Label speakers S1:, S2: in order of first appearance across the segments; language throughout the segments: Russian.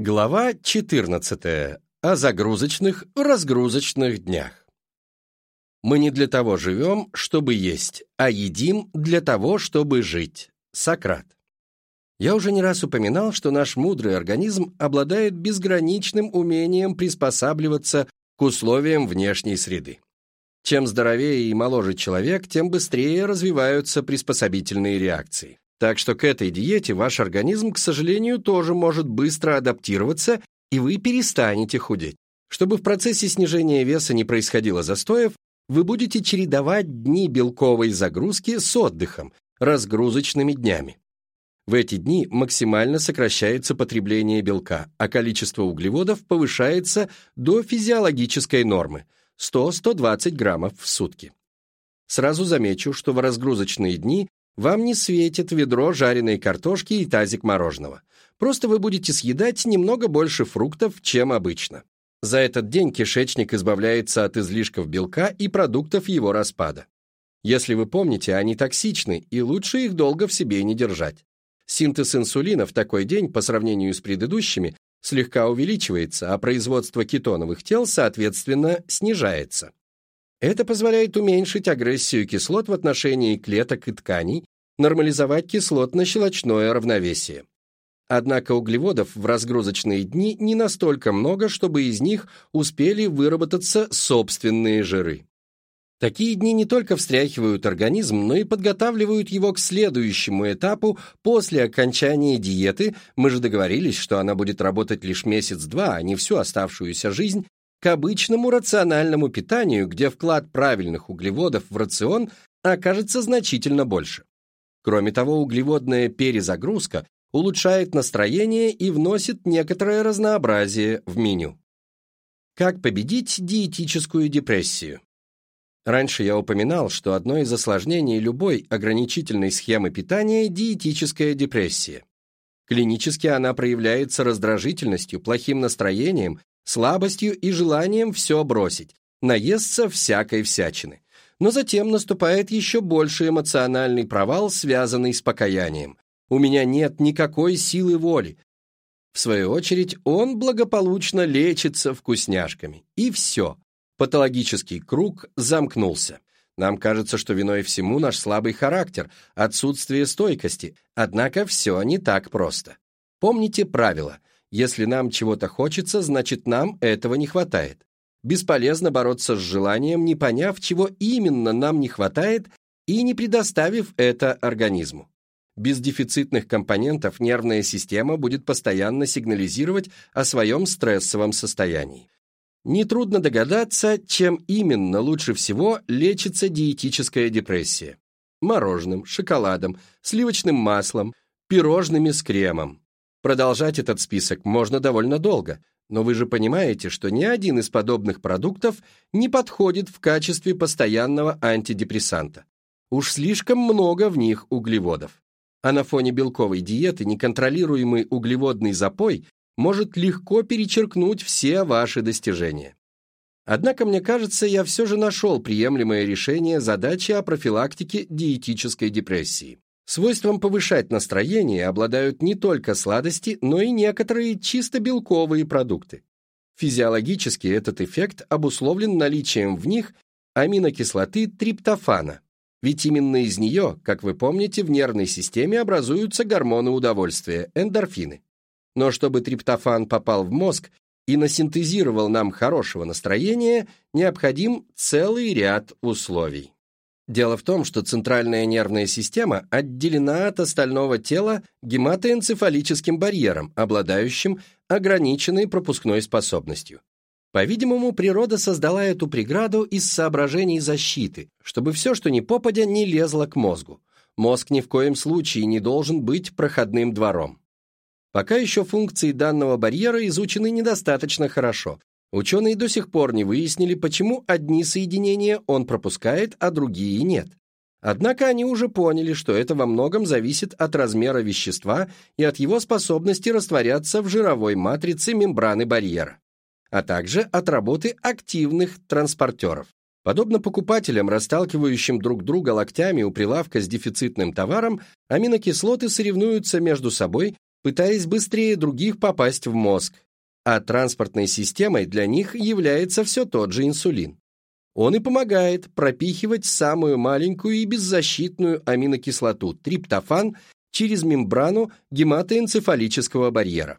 S1: Глава 14. О загрузочных, разгрузочных днях. Мы не для того живем, чтобы есть, а едим для того, чтобы жить. Сократ. Я уже не раз упоминал, что наш мудрый организм обладает безграничным умением приспосабливаться к условиям внешней среды. Чем здоровее и моложе человек, тем быстрее развиваются приспособительные реакции. Так что к этой диете ваш организм, к сожалению, тоже может быстро адаптироваться, и вы перестанете худеть. Чтобы в процессе снижения веса не происходило застоев, вы будете чередовать дни белковой загрузки с отдыхом, разгрузочными днями. В эти дни максимально сокращается потребление белка, а количество углеводов повышается до физиологической нормы – 100-120 граммов в сутки. Сразу замечу, что в разгрузочные дни вам не светит ведро жареной картошки и тазик мороженого. Просто вы будете съедать немного больше фруктов, чем обычно. За этот день кишечник избавляется от излишков белка и продуктов его распада. Если вы помните, они токсичны, и лучше их долго в себе не держать. Синтез инсулина в такой день, по сравнению с предыдущими, слегка увеличивается, а производство кетоновых тел, соответственно, снижается. Это позволяет уменьшить агрессию кислот в отношении клеток и тканей, нормализовать кислотно-щелочное равновесие. Однако углеводов в разгрузочные дни не настолько много, чтобы из них успели выработаться собственные жиры. Такие дни не только встряхивают организм, но и подготавливают его к следующему этапу после окончания диеты. Мы же договорились, что она будет работать лишь месяц-два, а не всю оставшуюся жизнь, к обычному рациональному питанию, где вклад правильных углеводов в рацион окажется значительно больше. Кроме того, углеводная перезагрузка улучшает настроение и вносит некоторое разнообразие в меню. Как победить диетическую депрессию? Раньше я упоминал, что одно из осложнений любой ограничительной схемы питания – диетическая депрессия. Клинически она проявляется раздражительностью, плохим настроением слабостью и желанием все бросить, наесться всякой всячины. Но затем наступает еще больше эмоциональный провал, связанный с покаянием. У меня нет никакой силы воли. В свою очередь, он благополучно лечится вкусняшками. И все. Патологический круг замкнулся. Нам кажется, что виной всему наш слабый характер, отсутствие стойкости. Однако все не так просто. Помните правило – если нам чего-то хочется, значит нам этого не хватает. Бесполезно бороться с желанием, не поняв, чего именно нам не хватает и не предоставив это организму. Без дефицитных компонентов нервная система будет постоянно сигнализировать о своем стрессовом состоянии. Нетрудно догадаться, чем именно лучше всего лечится диетическая депрессия. Мороженым, шоколадом, сливочным маслом, пирожными с кремом. Продолжать этот список можно довольно долго, но вы же понимаете, что ни один из подобных продуктов не подходит в качестве постоянного антидепрессанта. Уж слишком много в них углеводов. А на фоне белковой диеты неконтролируемый углеводный запой может легко перечеркнуть все ваши достижения. Однако, мне кажется, я все же нашел приемлемое решение задачи о профилактике диетической депрессии. Свойством повышать настроение обладают не только сладости, но и некоторые чисто белковые продукты. Физиологически этот эффект обусловлен наличием в них аминокислоты триптофана, ведь именно из нее, как вы помните, в нервной системе образуются гормоны удовольствия – эндорфины. Но чтобы триптофан попал в мозг и насинтезировал нам хорошего настроения, необходим целый ряд условий. Дело в том, что центральная нервная система отделена от остального тела гематоэнцефалическим барьером, обладающим ограниченной пропускной способностью. По-видимому, природа создала эту преграду из соображений защиты, чтобы все, что не попадя, не лезло к мозгу. Мозг ни в коем случае не должен быть проходным двором. Пока еще функции данного барьера изучены недостаточно хорошо, Ученые до сих пор не выяснили, почему одни соединения он пропускает, а другие нет. Однако они уже поняли, что это во многом зависит от размера вещества и от его способности растворяться в жировой матрице мембраны барьера, а также от работы активных транспортеров. Подобно покупателям, расталкивающим друг друга локтями у прилавка с дефицитным товаром, аминокислоты соревнуются между собой, пытаясь быстрее других попасть в мозг, а транспортной системой для них является все тот же инсулин. Он и помогает пропихивать самую маленькую и беззащитную аминокислоту триптофан через мембрану гематоэнцефалического барьера.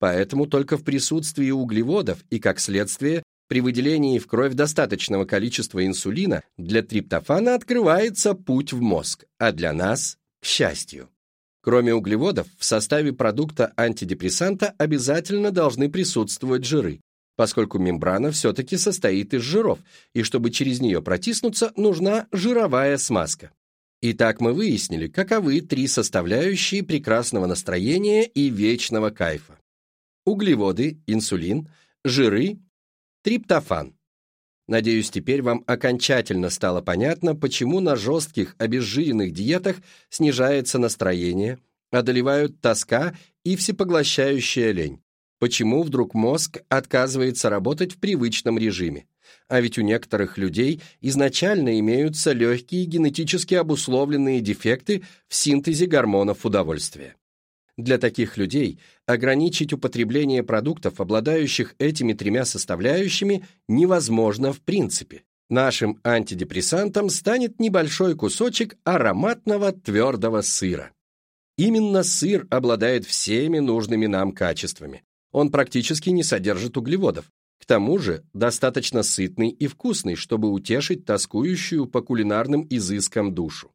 S1: Поэтому только в присутствии углеводов и, как следствие, при выделении в кровь достаточного количества инсулина для триптофана открывается путь в мозг, а для нас – к счастью. Кроме углеводов, в составе продукта антидепрессанта обязательно должны присутствовать жиры, поскольку мембрана все-таки состоит из жиров, и чтобы через нее протиснуться, нужна жировая смазка. Итак, мы выяснили, каковы три составляющие прекрасного настроения и вечного кайфа. Углеводы, инсулин, жиры, триптофан. Надеюсь, теперь вам окончательно стало понятно, почему на жестких, обезжиренных диетах снижается настроение, одолевают тоска и всепоглощающая лень. Почему вдруг мозг отказывается работать в привычном режиме? А ведь у некоторых людей изначально имеются легкие генетически обусловленные дефекты в синтезе гормонов удовольствия. Для таких людей ограничить употребление продуктов, обладающих этими тремя составляющими, невозможно в принципе. Нашим антидепрессантом станет небольшой кусочек ароматного твердого сыра. Именно сыр обладает всеми нужными нам качествами. Он практически не содержит углеводов. К тому же достаточно сытный и вкусный, чтобы утешить тоскующую по кулинарным изыскам душу.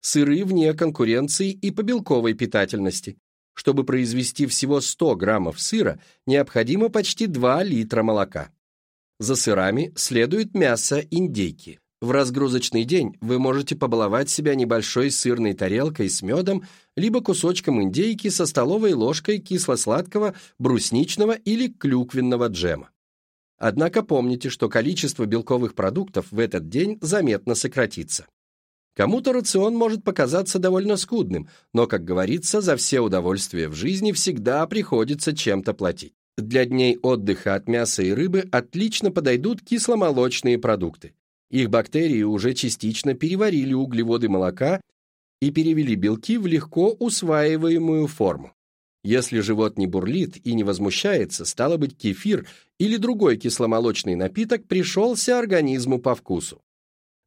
S1: Сыры вне конкуренции и по белковой питательности. Чтобы произвести всего 100 граммов сыра, необходимо почти 2 литра молока. За сырами следует мясо индейки. В разгрузочный день вы можете побаловать себя небольшой сырной тарелкой с медом, либо кусочком индейки со столовой ложкой кисло-сладкого, брусничного или клюквенного джема. Однако помните, что количество белковых продуктов в этот день заметно сократится. Кому-то рацион может показаться довольно скудным, но, как говорится, за все удовольствия в жизни всегда приходится чем-то платить. Для дней отдыха от мяса и рыбы отлично подойдут кисломолочные продукты. Их бактерии уже частично переварили углеводы молока и перевели белки в легко усваиваемую форму. Если живот не бурлит и не возмущается, стало быть, кефир или другой кисломолочный напиток пришелся организму по вкусу.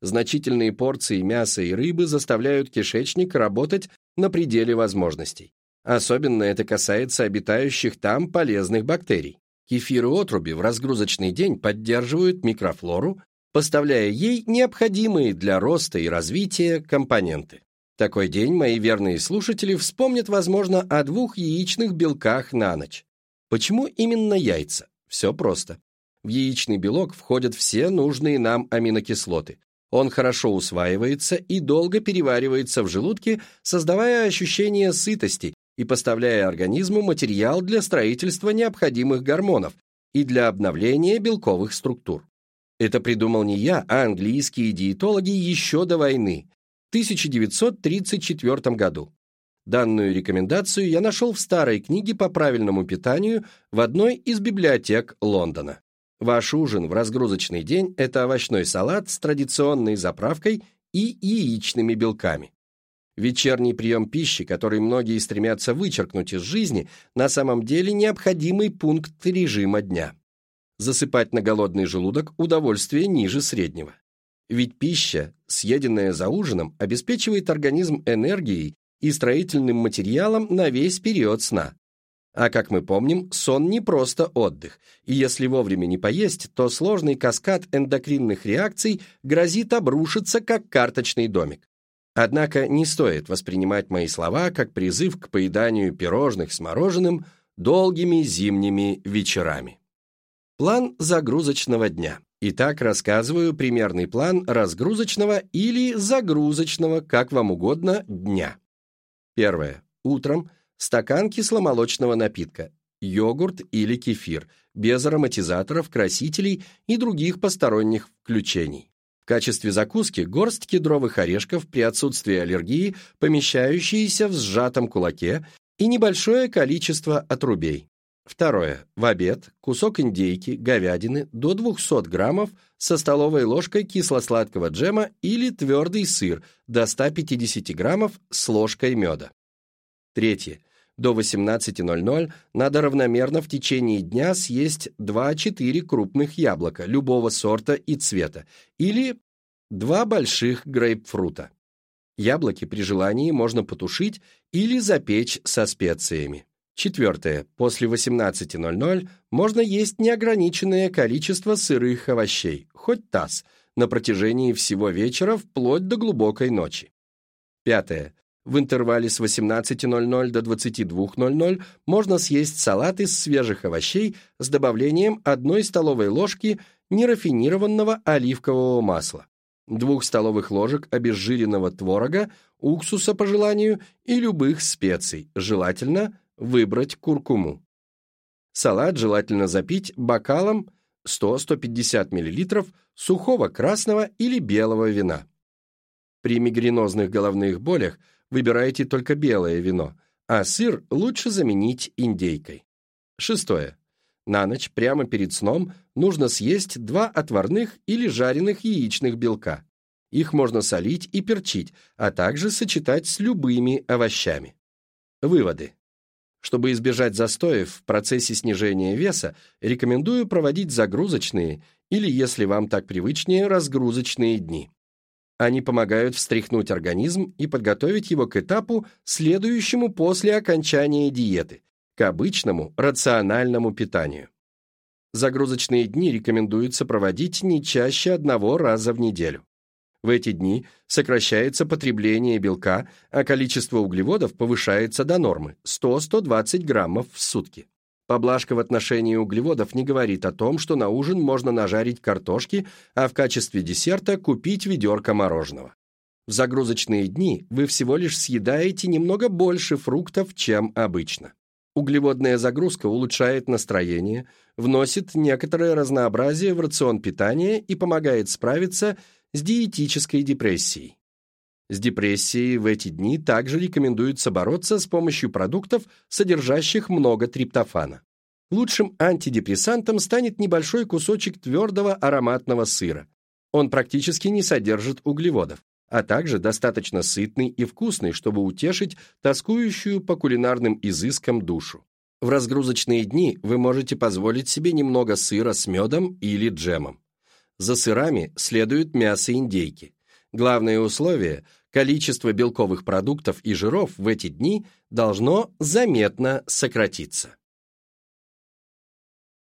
S1: Значительные порции мяса и рыбы заставляют кишечник работать на пределе возможностей. Особенно это касается обитающих там полезных бактерий. Кефир и отруби в разгрузочный день поддерживают микрофлору, поставляя ей необходимые для роста и развития компоненты. такой день мои верные слушатели вспомнят, возможно, о двух яичных белках на ночь. Почему именно яйца? Все просто. В яичный белок входят все нужные нам аминокислоты, он хорошо усваивается и долго переваривается в желудке, создавая ощущение сытости и поставляя организму материал для строительства необходимых гормонов и для обновления белковых структур. Это придумал не я, а английские диетологи еще до войны, в 1934 году. Данную рекомендацию я нашел в старой книге по правильному питанию в одной из библиотек Лондона. Ваш ужин в разгрузочный день – это овощной салат с традиционной заправкой и яичными белками. Вечерний прием пищи, который многие стремятся вычеркнуть из жизни, на самом деле необходимый пункт режима дня. Засыпать на голодный желудок – удовольствие ниже среднего. Ведь пища, съеденная за ужином, обеспечивает организм энергией и строительным материалом на весь период сна. А как мы помним, сон не просто отдых, и если вовремя не поесть, то сложный каскад эндокринных реакций грозит обрушиться, как карточный домик. Однако не стоит воспринимать мои слова как призыв к поеданию пирожных с мороженым долгими зимними вечерами. План загрузочного дня. Итак, рассказываю примерный план разгрузочного или загрузочного, как вам угодно, дня. Первое. Утром – стакан кисломолочного напитка, йогурт или кефир, без ароматизаторов, красителей и других посторонних включений. В качестве закуски горсть кедровых орешков при отсутствии аллергии, помещающиеся в сжатом кулаке, и небольшое количество отрубей. Второе. В обед кусок индейки, говядины до 200 граммов со столовой ложкой кисло-сладкого джема или твердый сыр до 150 граммов с ложкой меда. Третье. До 18.00 надо равномерно в течение дня съесть 2-4 крупных яблока любого сорта и цвета или 2 больших грейпфрута. Яблоки при желании можно потушить или запечь со специями. Четвертое. После 18.00 можно есть неограниченное количество сырых овощей, хоть таз, на протяжении всего вечера вплоть до глубокой ночи. Пятое. В интервале с 18.00 до 22.00 можно съесть салат из свежих овощей с добавлением одной столовой ложки нерафинированного оливкового масла, двух столовых ложек обезжиренного творога, уксуса по желанию и любых специй, желательно выбрать куркуму. Салат желательно запить бокалом 100-150 мл сухого красного или белого вина. При мигренозных головных болях выбирайте только белое вино, а сыр лучше заменить индейкой. Шестое. На ночь прямо перед сном нужно съесть два отварных или жареных яичных белка. Их можно солить и перчить, а также сочетать с любыми овощами. Выводы. Чтобы избежать застоев в процессе снижения веса, рекомендую проводить загрузочные или, если вам так привычнее, разгрузочные дни. Они помогают встряхнуть организм и подготовить его к этапу, следующему после окончания диеты, к обычному рациональному питанию. Загрузочные дни рекомендуется проводить не чаще одного раза в неделю. В эти дни сокращается потребление белка, а количество углеводов повышается до нормы – 100-120 граммов в сутки. Поблажка в отношении углеводов не говорит о том, что на ужин можно нажарить картошки, а в качестве десерта купить ведерко мороженого. В загрузочные дни вы всего лишь съедаете немного больше фруктов, чем обычно. Углеводная загрузка улучшает настроение, вносит некоторое разнообразие в рацион питания и помогает справиться с диетической депрессией. С депрессией в эти дни также рекомендуется бороться с помощью продуктов, содержащих много триптофана. Лучшим антидепрессантом станет небольшой кусочек твердого ароматного сыра. Он практически не содержит углеводов, а также достаточно сытный и вкусный, чтобы утешить тоскующую по кулинарным изыскам душу. В разгрузочные дни вы можете позволить себе немного сыра с медом или джемом. За сырами следует мясо индейки. Главное условие – количество белковых продуктов и жиров в эти дни должно заметно сократиться.